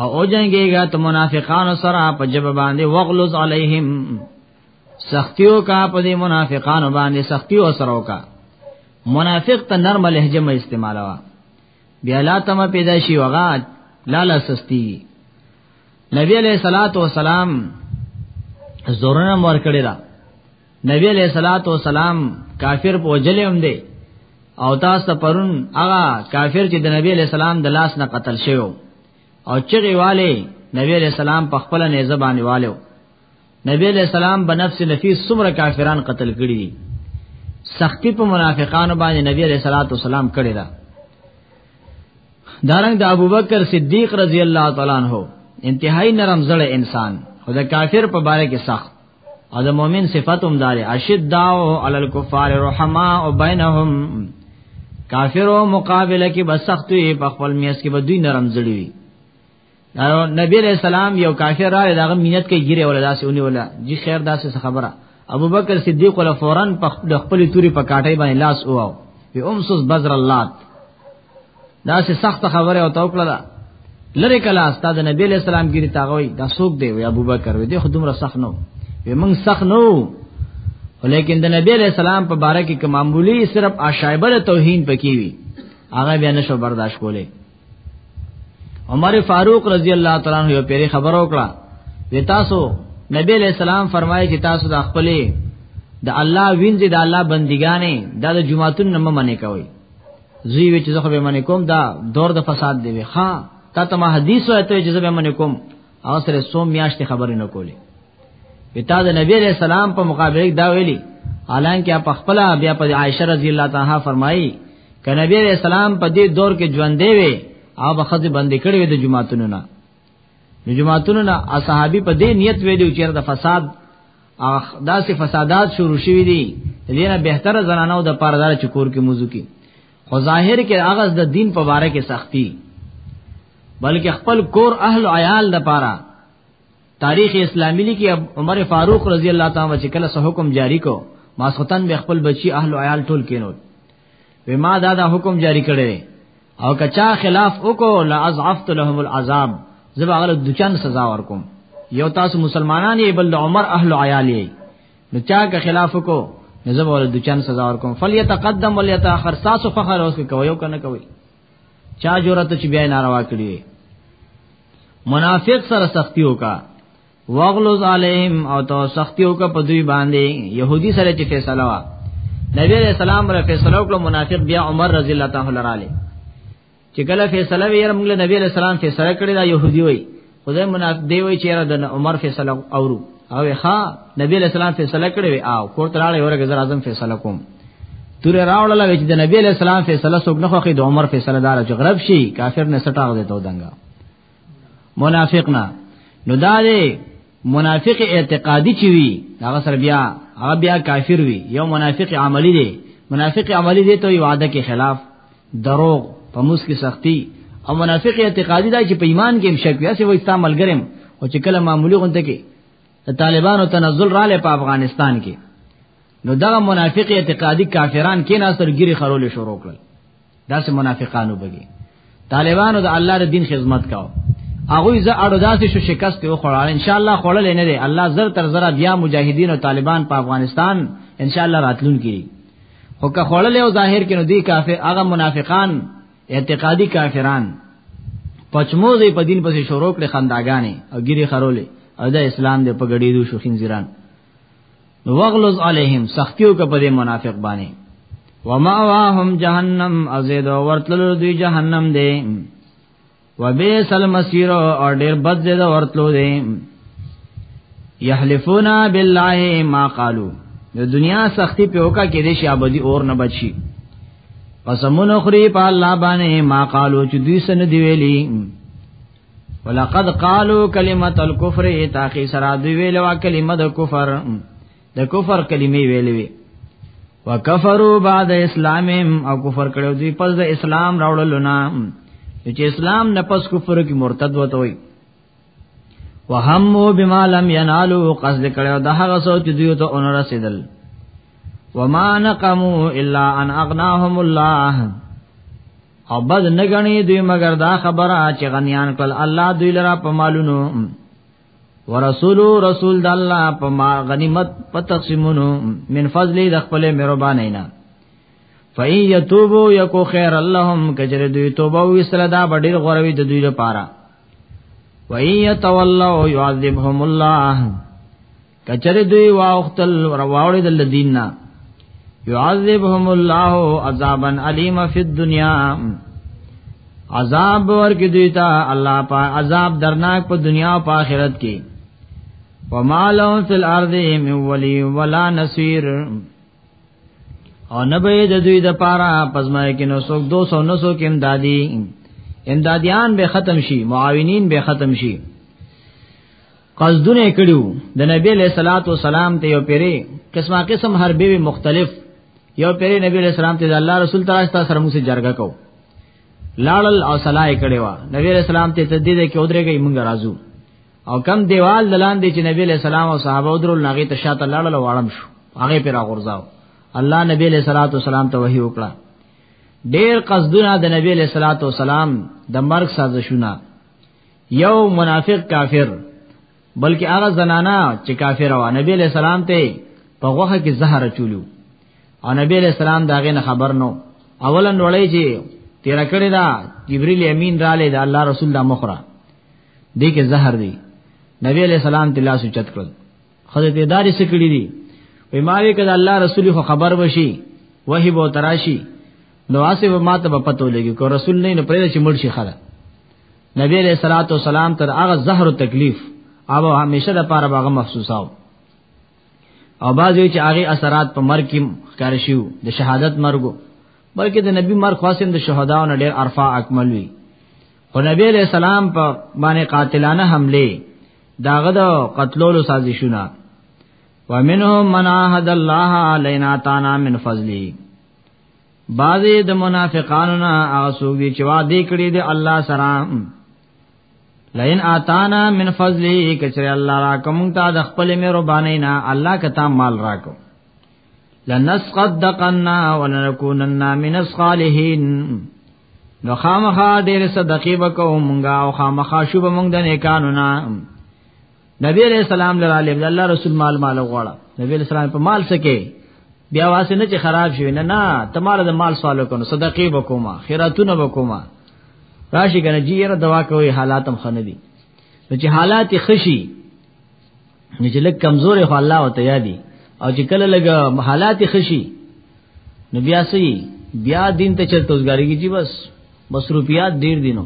B: او او جنگیږي ته منافقانو سره په جبه باندې وغلظ علیهم سختیو کا په دې منافقانو باندې سختیو سره وکا منافق ته نرم لهجه مې استعمالوا بیا لا تم پیدا شي وغا لالا سستی نبی علیہ الصلات والسلام زورنا مور کړی دا نبی علیہ الصلوۃ والسلام کافر په وجلې هم دی او تاسو پرون هغه کافر چې د نبی علیہ السلام د لاس نه قتل شوی او چغي والے نبی علیہ السلام په خپل نه زبانی والو نبی علیہ السلام په نفس نفیس څومره کافران قتل کړی دي سختی په منافقانو باندې نبی علیہ الصلوۃ والسلام کړی دا دارنګ د ابوبکر صدیق رضی الله تعالی عنہ انتهائی نرم زړه انسان خدای کافر په باره کې سخت او د مؤمن صفات هم داري اشداو علی الکفار رحما او بینهم کافرو مقابله کې بسختوي په خپل میاس کې بدوی نرم زړی وي نبی علیہ السلام یو کافر را دغه مینت کې ګیره ولا داسې اونې ولا جی خیر داسې خبره ابو بکر صدیق ولا فورن په خپل توري په کاټي باندې لاس اوو وی امسس بذر اللات دا سه سخت خبره او توکړه ده لری کله استاد نبی علیہ السلام ګری تاغوی دا سوق دی وی ابوبکر وی دی خدوم را سخت نو وی موږ سخت نو ولیکن د نبی علیہ السلام په باره کې کوم معمولی صرف اشایبه توهین پکې وی هغه بیا نشو برداشت کوله عمر فاروق رضی الله تعالی عنہ یو پیری خبر وکړه وی تاسو نبی علیہ السلام فرمایي چې تاسو د خپلې د الله وینځي د الله بندګانې د جمعتون نه منې کوي زوی وی چې زه خو به منی کوم دا دور د فساد دی وی ها تا ته ما حدیث وایته چې زه به منی کوم او سره سو میاشت خبرې نه کولې پتا د نبی علیہ السلام په مقابله دا ویلی حالانکه په خپل بیا په عائشه رضی الله تعالی فرمایي ک نبی علیہ السلام په دې دور کې ژوند دی وی او بخځه بندې کړې د جمعتونو نه نو جماعتونو نه اصحابي په دې نیت ویلو چې د فساد اخ داسې فسادات شروع شوي دي دینه بهتره زنانو د پاردار چکور کې موضوع کې خو ظاهر کې هغه د دین په باره کې سختی بلکې خپل کور اهل عیال د پاره تاریخ اسلامی لیکي عمر فاروق رضی الله تعالی عنہ چې کله سه حکم جاری کو ماسختن به خپل بچي اهل عیال ټول کینول وی ما دا دا حکم جاری کړی او کچا خلاف وکړو لا اضعفت لهم العذاب زبا غل دچن سزا ورکوم یو تاسو مسلمانان یې بل عمر اهل عیال یې نو چا که خلاف وکړو نو زبا غل دچن سزا ورکوم فلیتقدم ولیتاخر تاسو فخر اوس کوي او کنه کوي چا جرأت چې بیا ناروا کړی منافق سره سختی وکړه واغلوز علیهم او تو سختیو کا په دوی باندې يهودي سره چې فیصله وا نبی علیہ السلام را فیصله وکړو منافق بیا عمر رضی الله تعالی عنہ چې کله فیصله ویره موږ نبی علیہ السلام فیصله کړی دا يهودي وای خدای منافق دی وای چې را د عمر فیصله اورو او ښا نبی علیہ السلام فیصله کړی وی او کور تراله ورګه زر اعظم فیصله کوم تور راوړل چې د نبی علیہ السلام فیصله څوک نه خوخي د عمر فیصله دار چې غرب شي کافر نه سټاغ دی تو دنګا منافق نه نو دا دی منافق اعتقادي چي وي هغه سره بیا هغه بیا کافر وي یو منافق عملی دی منافق عملی دی ته وعده کې خلاف دروغ په موس کې سختی او منافق اعتقادي دا چې په ایمان کې هم شک وي چې وایي استعمال ګرم او چې کله معمولی غونته کې د طالبانو تنزل رااله په افغانستان کې نو دا منافق اعتقادي کافران کې نه سرګری خرول شروع کړل داسې منافقانو بګي طالبانو د الله د دین خدمت کاو هغه ز اړو داسې شو شکست یو خړل ان شاء الله خړل نه دی الله زر تر زر بیا مجاهدین او طالبان په افغانستان ان شاء الله راتلون کی خو که خړل او ظاهر کینو دی کافر هغه منافقان اعتقادي کافران پچموزې په دین پسې شروع کړې خنداګانې او ګيري خرولې او د اسلام د پګړې دو شوخین زیران وغلظ علیهم سختیو کا په منافق باندې وما واهم جهنم ازید ورتلو دی جهنم دی وبئس المصير اور ډیر بد دې دا ورتلو دې یحلفون بالله ما قالو د دنیا سختی په وکا کې دې شابدي اور نه بچي قسمونه خوري په الله باندې ما قالو چې دوی سن دی ویلي ولقد قالو کلمت الكفر تاخي سرا دی ویلو کلمه د کفر د کفر کلمې ویلوي وکفروا بعد اسلامهم او کفر کړو دوی پس د اسلام راوړلو نه چې اسلام نه پس کفر کې مرتد وته وي وهموا بما لم ينالوا قصد کړو د هغه سوچ دوی ته اون رسیدل وما نقموا الا ان اغناهم الله او بد نه غني دوی مگر دا خبره چې غنیان کول الله دوی لرا په مالونو ورسول رسول د الله په ما غنیمت په تقسیمونو من فضل د خپل مهربان نه فای یتوبو یکو خیر اللهم کجر دوی توبه وسره دا ډیر غوروي د دوی لپاره وای یتولوا یعذبهم الله کچره دوی واختل رواړي د دین نه يعذبهم الله عذابا الیما فی الدنیا عذاب ورکی دوی ته الله په عذاب درناک په دنیا او په آخرت کې وما لهم فی الارض من ولی ولا نصير او نبی د دوی د پاره پزمای کې نو څوک 200 نو څوک امدادي امدادیان به ختم شي معاونین به ختم شي قصدونه کړیو د نبی له صلوات و سلام ته یو پیری قسمه قسم هر به مختلف یو پیری نبی له سلام ته د الله رسول تعالی سره سره موږ جرګه کو لاړل او صلاح کړي وا نبی له سلام ته تدید کې ودرېږي موږ راځو او کم دیوال دلان دی چې نبی له سلام او صحابه ودرول ناغي ته شاته لاړل او اړم شو هغه پر غورځاو الله نبی له صلوات و سلام ته وحی وکړه ډیر قصدونه د نبی له صلوات و سلام د مرګ سازشونه یو منافق کافر بلکې هغه زنانا چې کافر و نبی له سلام ته په غوخه کې زهر چولو او نبی له سلام داغه نه خبر نو اولا نړۍ چې تیر کړی دا جبرئیل امین را لید الله رسول الله مخره دې کې زهر دی نبی علیہ السلام تلاسو چت کړل خدای دې داري سکړي دي وې ما وی کړه الله رسول خو خبر وشي وحي بو تراشي نو اسه به ماته په پتو لګي کو رسول نه نه پرې چې مرشي خره نبی علیہ الصلوۃ والسلام تر هغه زهر او تکلیف او همیشه د پاره باغه محسوساو او باز وی چې هغه اثرات په مرګ کې ښکار شیو د شهادت مرګو بلکې د نبی مرګ خاصم د شهداو نه ډېر ارفع اکمل وی خو نبی علیہ السلام په باندې قاتلانه حمله داغه د قتلولو سازشونه ومنهم من عهد الله علينا تانا من فضله بعضی د منافقانو نه هغه څوک دي چې وعده کړی دی الله سره لئن آتانا من فضله کچره الله را کوم ته د خپل مې ربانه نه الله کته مال راکو لنسقدقنا ولنكونن من الصالحين نو خامخا ډېر صدقې وکاو مونږه او خامخا شو به مونږ د نیکانو نه نبی علیہ السلام لرا علیه الله رسول مال مال غواړه نبی علیہ السلام په مال سکے بیا واسه نه چې خراب شي نه نه تمہاره د مال سوال وکړو صدقې وکوما خیراتونه وکوما راشي کنه جی یره دوا کوي حالاتم خنه دي چې حالات خشي نو چې لږ کمزورې خو الله او تیا دي او چې کله لږ حالات خشي نو بیا سي بیا دین ته چرته وزګاری کیږي بس مصروفیات ډیر دینو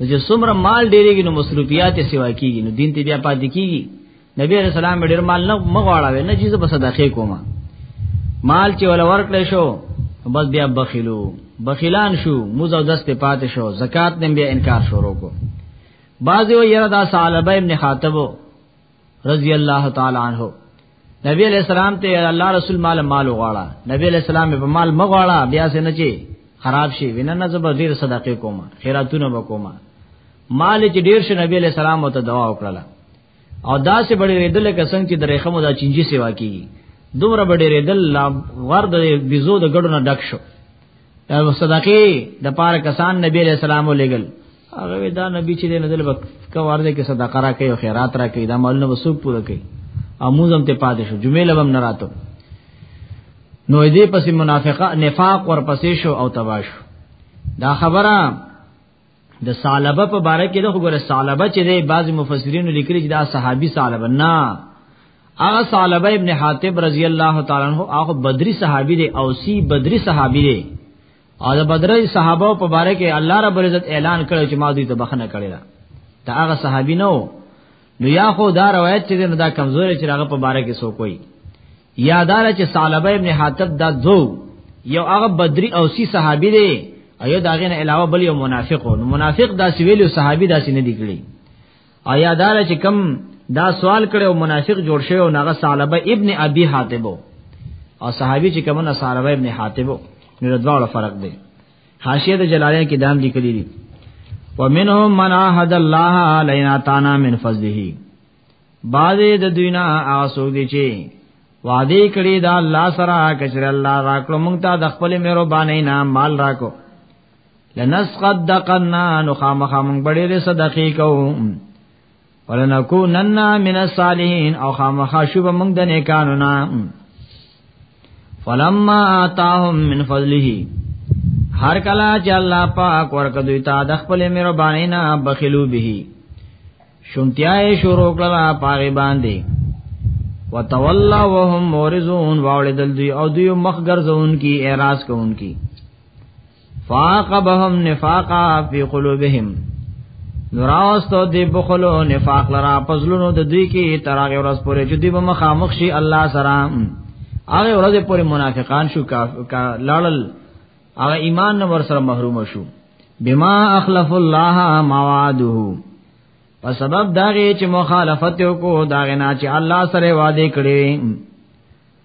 B: چې څومره مال ډیریږي نو مصروفیات سیوا کیږي نو دین ته بیا پاتې کیږي نبی رسول الله ډیر مال نه مغواړاوي نه چیزه په صدقه کوما مال چې ول ورکړې شو بس بیا بخیلو بخیلان شو موزه دست پاتې شو زکات نیم بیا انکار شروع کو بعضی و یره دا سالبه ابن خاطبو رضی الله تعالی عنہ نبی علیہ السلام ته الله رسول مال مال غواړه نبی علیہ السلام په مال مغواړه بیا سه نه چی خراب شي وینه نه زبر ډیر صدقه کوم خیراتونه وکوم مال چې ډیر شي نبی علیہ السلام ته دعا وکړه او دا سه بډې ریدل کسان چې درې خمو دا چنجي سیوا کی دومره بډې ریدل لا ور د بيزو د ګډو نه ډک شو او صدقې د پار کسان نبی علیہ السلام ولېګل هغه دا نبی چې نه دل وخت کا ورده کې صدقه را کوي او خیرات را کوي دا مال نه وسوب پوره کوي اموزم ته پاتې شو جمعې لبم نه راتو نو دې پسې منافقه نفاق ور پسې شو او تباش دا خبره د سالبه په باره کې د خبره سالبه چې د بعض مفسرین لیکلي چې دا صحابي سالبه نه هغه سالبه ابن حاتب رضی الله تعالی عنہ هغه بدری صحابي دی او سی بدری صحابي دی او د بدری صحابه په باره کې الله رب العزت اعلان کړی چې ما دوی ته بخنه کړی دا هغه صحابي نه نو یا خو دا روایت چې نو دا کمزوري چې هغه په باره کې سو کوي یادار چې صالبه ابن حاتب دا دو یو هغه بدری او سی صحابي دی ایو داغه نه علاوه بل یو منافق نو منافق دا سویل صحابي دا سینې دی کړی ایا دار چې کم دا سوال کړي او منافق جوړ شوی او ناغه صالبه ابن ابي حاتب او صحابي چې کومه صالبه ابن حاتب نو دواړه فرق دی حاشیه د جلالیه کې دام لیکلي دي ومنهم من عهد الله علينا تانا من فضله بعض د دوینا آسو دي چې وعده کړی دا الله سره کچر الله راکړو مونږ ته د خپل مېرو باندې نه مال راکو لنسقدقنا نو خامخا مونږ بډې صدقې کوو ولنکونن من الصالحین او خامخا شوب موږ د نیکانو نه فلما آتاهم من فضله هر کلا چې الله پاک ورکه دوی ته د خپل مهرباني نه بخلو به شونتیاي شروع کړه پاره باندې وتولوا وهم مورزون واولدل دوی او دوی مخ ګرځون کی اعتراض کوون کی فاقبهم نفاقا فی قلوبهم نوراستو دی بخلو نفاق لرا پزلونو د دوی کې تراغه ورځ پورې چې دی به مخامخ شي الله سره هغه ورځ پورې منافقان شو کا لاړل هغه ایمان نو ور سره محروم شو بما اخلف الله ما وعده په سبب داغه چې مخالفت وکړو داغه نه چې الله سره وعده کړی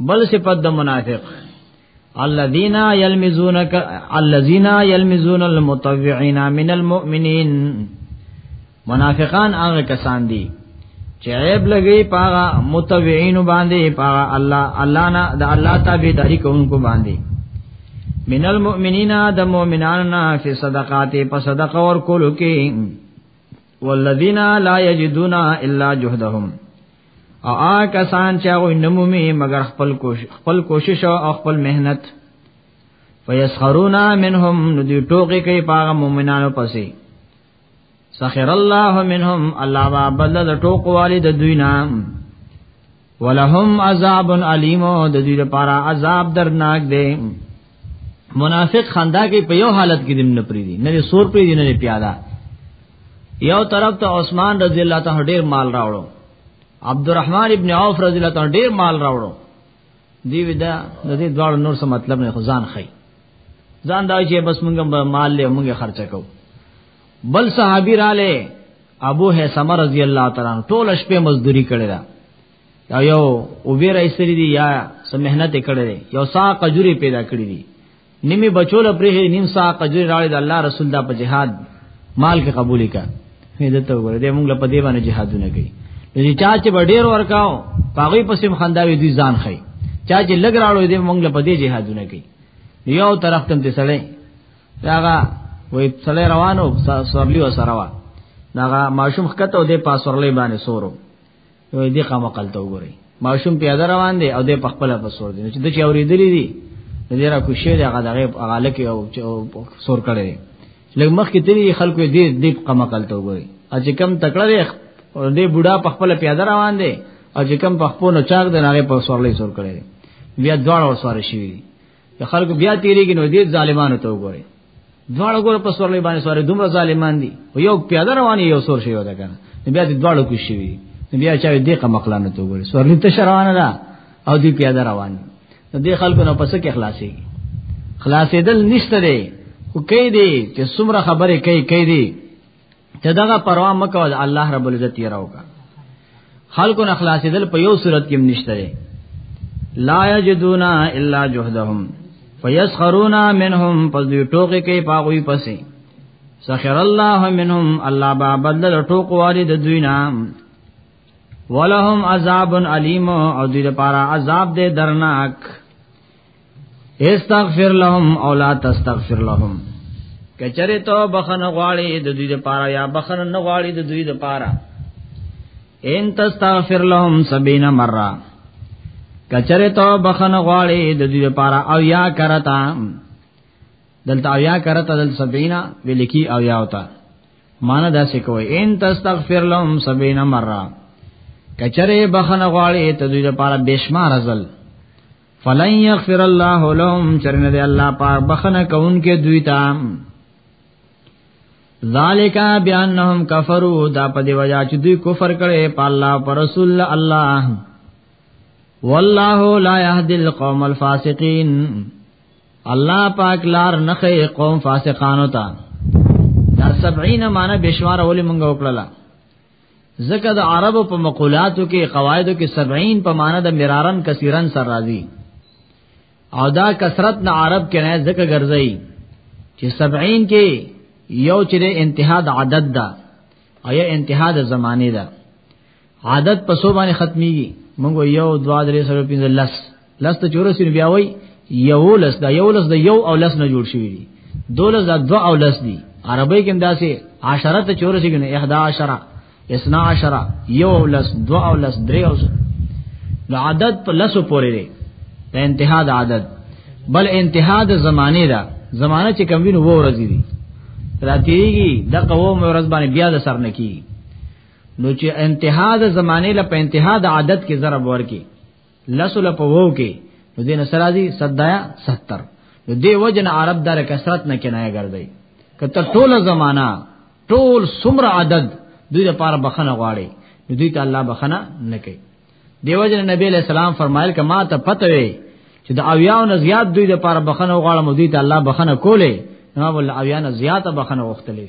B: بل صفت د منافق الذين يلمزونك الذين يلمزون المتطوعين من المؤمنين منافقان هغه کسان دي چې عیب لګي پاغه متوعين باندې پاغه الله الله نه د الله تابعداري کوونکو باندې من المؤمنین د مؤمنانو نه فی صدقات په صدقه ور کولو کې والذین لا یجدون الا جهدهم او آ کسان چې هغه نمومي مگر خپل کوشش خپل کوشش او خپل مهنت فیسخرونا منهم نو دی ټوکی کوي پاغه مؤمنانو پسې سخر الله منهم الله با بدل ټوک والد دوی نام ولهم عذاب علیم د دې لپاره عذاب درناک دی منافق خندا کې په یو حالت کې دم نه پریدي نه سور پریدي نه پیاده یو طرف ته عثمان رضی الله تعالی ډیر مال راوړو عبدالرحمن ابن عوف رضی الله تعالی ډیر مال راوړو دی ودا د دې دوړ نور څه مطلب نه خزان خي ځان دا چې بس مونږه مال له مونږه خرچه کوو بل صحابي رااله ابو حسام رضی الله تعالی عنہ ټول شپه مزدوری کړی دا یا یو او بیر ایستری دی یا سم مهنت کړی دی یو سا قجوری پیدا کړی دی نیمه بچول پرې نیم سا قجوری راړی د الله رسول دا په جهاد مال کې قبول کا دې ته وګوره دې موږ له پدې باندې جهادونه کوي دې چا چې ډېر ورکاو پاغي پسیم خنداوي دې ځان خي چا چې لګ راړو دې موږ له پدې جهادونه کوي یو طرف تم ته سړی داغه وې سړی روانو سورلی و سره وا داغه ماشوم خکته او د پاسورلې باندې سورو وې دې قامه قلته وګوري ماشوم پیاده روان دی او د پخپل په سور دی چې د چا ورېدلې دي دې را کوشې دغه دغه هغه لکه او سور کړي لږ مخ کې تیری خلکو دې دې قامه قلته وګوري چې کم تکړه دی دې بوډا پخپل پیاده روان دی او چې کم پخپونو چاک دی هغه په سورلې سور کړي بیا دواړه سور شي د خلکو بیا تیریږي نو دې ظالمانو ته وګوري دواړو ګور په سورلې باندې سورې دومره ظالمان دي او یو پیاده رواني یو سور شي ودا کنه بیا دې دواړو کې شي بیا چا دې قمقلانو ته وګوري سورلې ته شروانه ده او دې پیاده روان دي دې خلکو نو پس کې خلاصي خلاصېدل نشته دی خو کې دي چې څومره خبره کوي کوي دي ته دغه پروا مکو د الله رب العزت یې راوکا خلکو نه خلاصېدل په یو صورت کې نشته لا یجدون الا جهدهم فیسخرون منهم پس دوی ټوکې کوي پاغوي پسې سخر الله منهم الله با بدل ټوک واري د دوی نام ولهم عذاب علیم او دوی لپاره عذاب دې درناک استغفر لهم او لا تستغفر لهم کچره تو بخنه غواړي د دوی لپاره یا بخنه نه غواړي د دوی لپاره ان تستغفر لهم 70 مره کچره تو بخنه غواړي د دوی لپاره او یا کرتا دلته او یا کرتا دل 70 ولیکي او یا وتا معنا دا څه کوي ان تستغفر لهم 70 مره کچره بخنه غواړي ته دوی لپاره بشمار ازل فلن یغفر الله لهم چرنه دی الله پاک بخنه کون کې دوی ته ذالک بیانهم کفروا دا په دی وجا چې دوی کفر کړي په الله پر رسول الله والله لا يهدي القوم الفاسقين الله پاک لار نخې قوم فاسقانو ته دا 70 معنی بشوار ولې مونږ وکړه ځکه د عربو په مقولاتو کې قواعدو کې 70 په معنی د مرارن کثیرن سر راځي او دا کثرت نه عرب کې نه ځکه ګرځي چې 70 کې یو چې د انتها د عدد ده او یا انتها د زمانه ده عادت په سو باندې ختميږي موږ یو دوا درې سره پنځه لس لست چورس بیا وای یو لس دا یو لس دا یو او لس نه جوړ شوی دی دولس دا دو او لس دی عربی کې انداسه عشره ته چورس کې نه 11 اسنا عشره یو او لس دو او لس درې او نو عدد په لسو پورې دی په انتها د عدد بل انتها د زمانه دا زمانه چې کم وینو وو ورځې دي راتېږي د قوم ورځ باندې بیا د سر نه کی نو چې انتها د زمانه له په انتها د عدد کې ضرب ورکی لسو لپو وو کې نو دین سره دي صدایا 70 نو دی وجن عرب دار کثرت نه کنایه ګرځي کته ټول زمانہ ټول سمر عدد دوی لپاره بخنه غواړي نو دوی ته الله بخنه نه کوي دیو جن نبی علیہ السلام فرمایل ک ما ته پته وي چې د اویاو نه زیات دوی لپاره بخنه غواړم دوی ته الله بخنه کولې نو ول اویا نه زیاته بخنه وختلې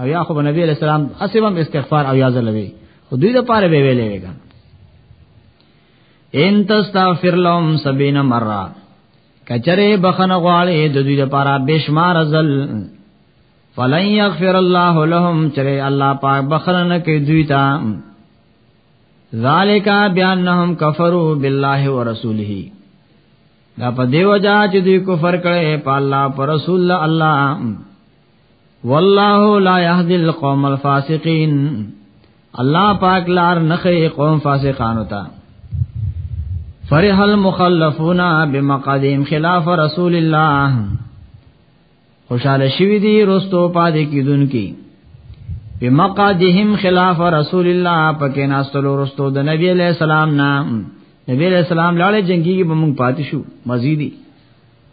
B: او یا خو نبی علیہ السلام اسبم استغفار او یا زلوی خو دوی لپاره به ویلې ویګان ان تستغفر لهم 70 مره کچره بخنه غواړي د دوی لپاره بشمار ازل فلن یغفر الله لهم چره الله پاک بخنه کوي دوی ته ذالک بیانهم کفروا بالله ورسوله دا په دیو جا چې دوی کفر کړي په الله پر رسول الله والله لا يهدي القوم الفاسقين الله پاک لار نخې قوم فاسقانو ته فرح المخلفون بمقادم خلاف رسول الله خوشاله شوی دی رستو پاتې کیدون کی بمقادهم خلاف رسول الله پکې ناستلو رستو د نبی علیہ السلام نام نبی علیہ السلام لاړې جنگي کې بمون پاتې شو مزيدي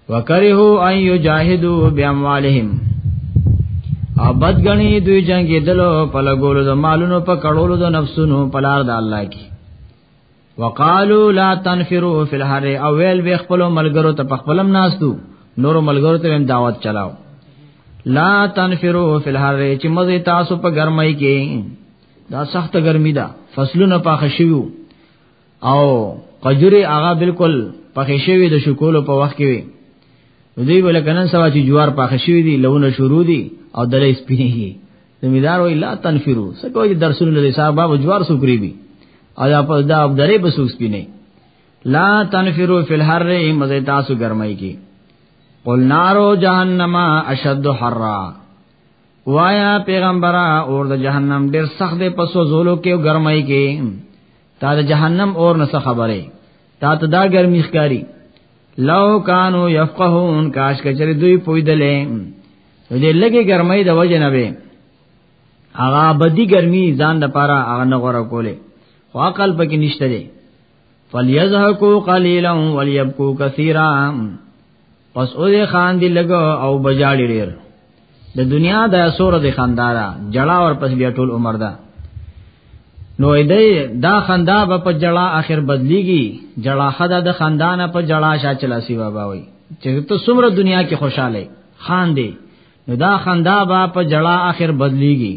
B: وکرهو ان یجاهدو بیاموالهم او بدګنی دوی جنگی دلو په لګولو د مالونو په کړولو د نفسونو په لار د الله کې وقالو لا تنفروا فی الحر او ویل به خپل ملګرو ته په خپلم ناستو نورو ملګرو ته هم دعوت چلاو لا تنفروا فی الحر چې مزه تاسو په ګرمۍ کې دا سخت ګرمي ده فصلونه پاخه شویو او قجوري هغه بالکل پخې شوی د شکولو په وخت کې وي دوی بل کنن سوا چې جوار پخې شوی دي لونه شروع دي او دلې سپینېږي زمیدار وی لا تنفرو سکوې درسونه له صاحب باب جوار سوکري بي او دا په دا درې په سوک سپینې لا تنفرو فل حر مزه تاسو ګرمای کی قل نارو جهنم اشد حرا وایا پیغمبره اور د جهنم ډیر سخت دی پسو زولو کې ګرمای کې تا د جهنم اور نه څه خبره تا ته دا ګرمي ښکاری لو کانو یفقهون کاش کچری دوی پویدلې دې لګي ګرمۍ د وجه نه وي هغه بدی ګرمي ځان د پاره هغه نه غره کوله خو عقل پکې نشته دی فلیذهکو قلیلا ولیبکو کثیرا پس او دې خان دی لګ او بجاړي ډیر د دنیا د سور د خندارا جړا اور پس بیا ټول عمر دا نو دې دا خندا په جړا اخر بدلیږي جړا خدا د خندانه په جړا شا چلا سی بابا وای چې ته څومره دنیا کې خوشاله خان دی نو دا خندا با په جړا اخر بدلیږي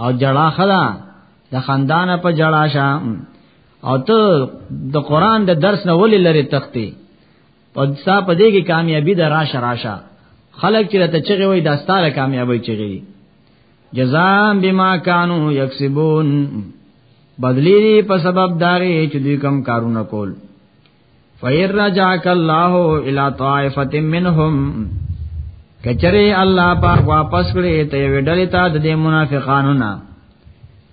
B: او جړا خدا د خندانه په جړا شا او ته د قران د درس نه ولې لري تختی پدسا پدې کې کامیابی د راشه راشه خلک چې ته چغه وای دا ستاره کامیابی چغه دي جزاء بما كانوا يكسبون بدلی دی په سبب داري چې دوی کم کارونه کول فیر رجاک الله الی طائفه منهم کچره الله پاک واپس کړي ته وډلې تا د منافقانو نه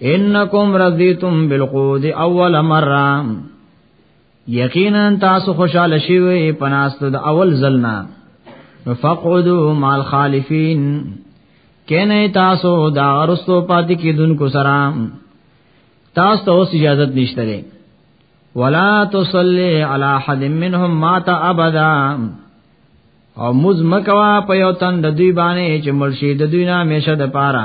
B: انکم رضیتم بالقود اول مره یقینا تاسو خوشاله شوی پناست د اول زلنا فقعدوا مع الخالفین کینه تاسو دا ارستو پاتې کیدونکو سره تاسو ته اوس اجازه نشته لري ولا تصلي على احد منهم مات ابدا او مزمکوا په یو تن د دوی باندې چې مرشد دوی نه همیشه د پاره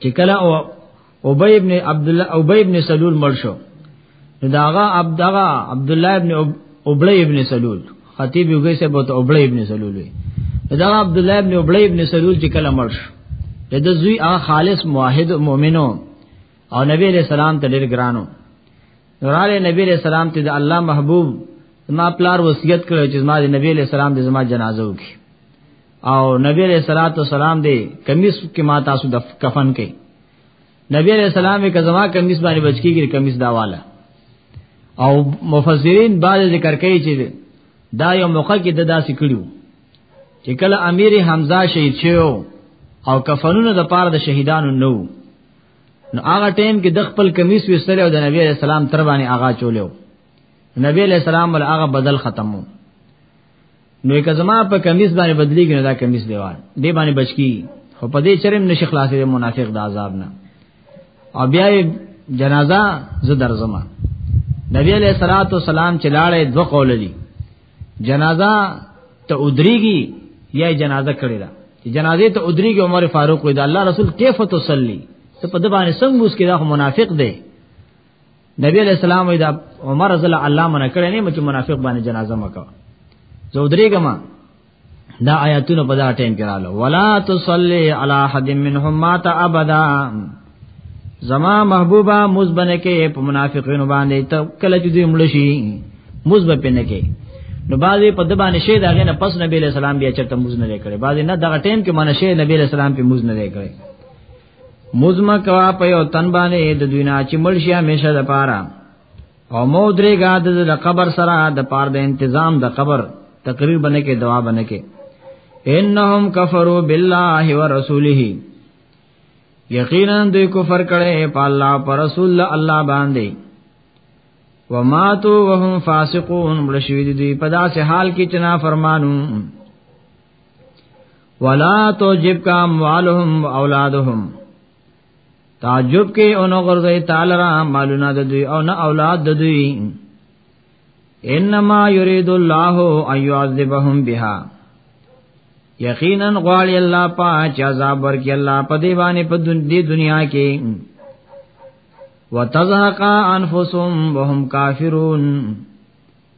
B: چې کله او ابی ابن عبد الله ابی ابن سلول مړ شو داغه عبد داغه عبد الله ابن ابلی ابن سلول خطیب یو گئی سے بہت ابلی ابن سلول وی دا عبد الله ابن ابلی ابن سلول چې کله مړ شو د زوی هغه خالص موحد مؤمنو او نبی علیہ السلام ته ډیر ګرانو وراله نبی علیہ السلام ته د الله محبوب ما پلار وصیت کړو چې ما د نبی علیہ السلام د زما جنازه وکړي او نبی علیہ الصلوۃ والسلام دې کمیس کې ما تاسو د کفن کې نبی علیہ السلام کې زما کمیس باندې بچ کیږي کمیس داواله او مفسرین بعد ذکر کوي چې دا یو موقع کې د داسې کړیو چې کله امیر حمزه شهید شو او کفنونه د پاره د شهیدانو نو نو هغه ټیم کې د خپل کمیس وسره او د نبی علیہ السلام تر باندې آغا چولیو نبی علیہ السلام ول هغه بدل ختمو نو که زما په کمیس باندې بدلیږي نه دا کمیس دیوال دی باندې بچکی خو په دې چرم نشي خلاصې د منافق د عذاب نه او بیا جنازه زه درځم نبی علیہ الصلوۃ والسلام چې لاړې دوه قول دي جنازه ته ودریږي یا جنازه کړی دا چې جنازه ته ودریږي عمر فاروق وی دا الله رسول کیف تصلی ته په دبانې څنګه اوس کې دا منافق دی نبی علیہ السلام وی دا عمر رضی الله منه کړی نه چې منافق باندې جنازه مکو زه درېګم دا آیاتونه په دا ټیم کې رااله ولا تصلی علی احد منهم مات ابدا زما محبوبا مزبنه کې په منافقینو باندې ته کله چې دوی مړ شي مزبه پنه کې نو بعضی په د باندې شه داغه نه پس نبی له سلام بیا چرته موز نه کړي بعضی نه دغه ټیم کې منشه نبی له سلام په موز نه کړي مزما کوا په یو تن باندې د دوی نه چې ملشي همیشه د پاره او مو درې غا د قبر سره د پار د انتظام د قبر تقریر بنه کې دعا بنه کې انهم کفروا بالله ورسوله یقینا دوی کفر کړي په الله پر رسول الله باندې وماتو وهم فاسقون مړ شوی دی په داسې حال کې چې نا فرمانو ولا توجب کا اموالهم اولادهم تعجب کې اونو غرزي تعالی را مالونه د دوی او نه اولاد د دوی انما یرید الله ان يعذبهم بها یقینا غواړي الله پاک عذاب ورکړي الله په دی باندې په دې دنیا کې وتزهق انفسهم وهم کافرون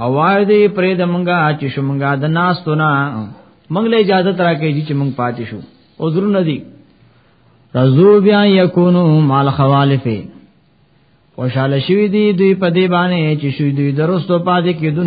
B: او وای دی پرې د مونږه چې شومږه د ناس تو نه مونږ له اجازه ترا کې چې مونږ پاتې شو او ضرور نه دی رزو بیا یکونو مال خوالفه خوشاله شوی دی دوی په دې باندې چې شوی دوی درستو پاتې کېدون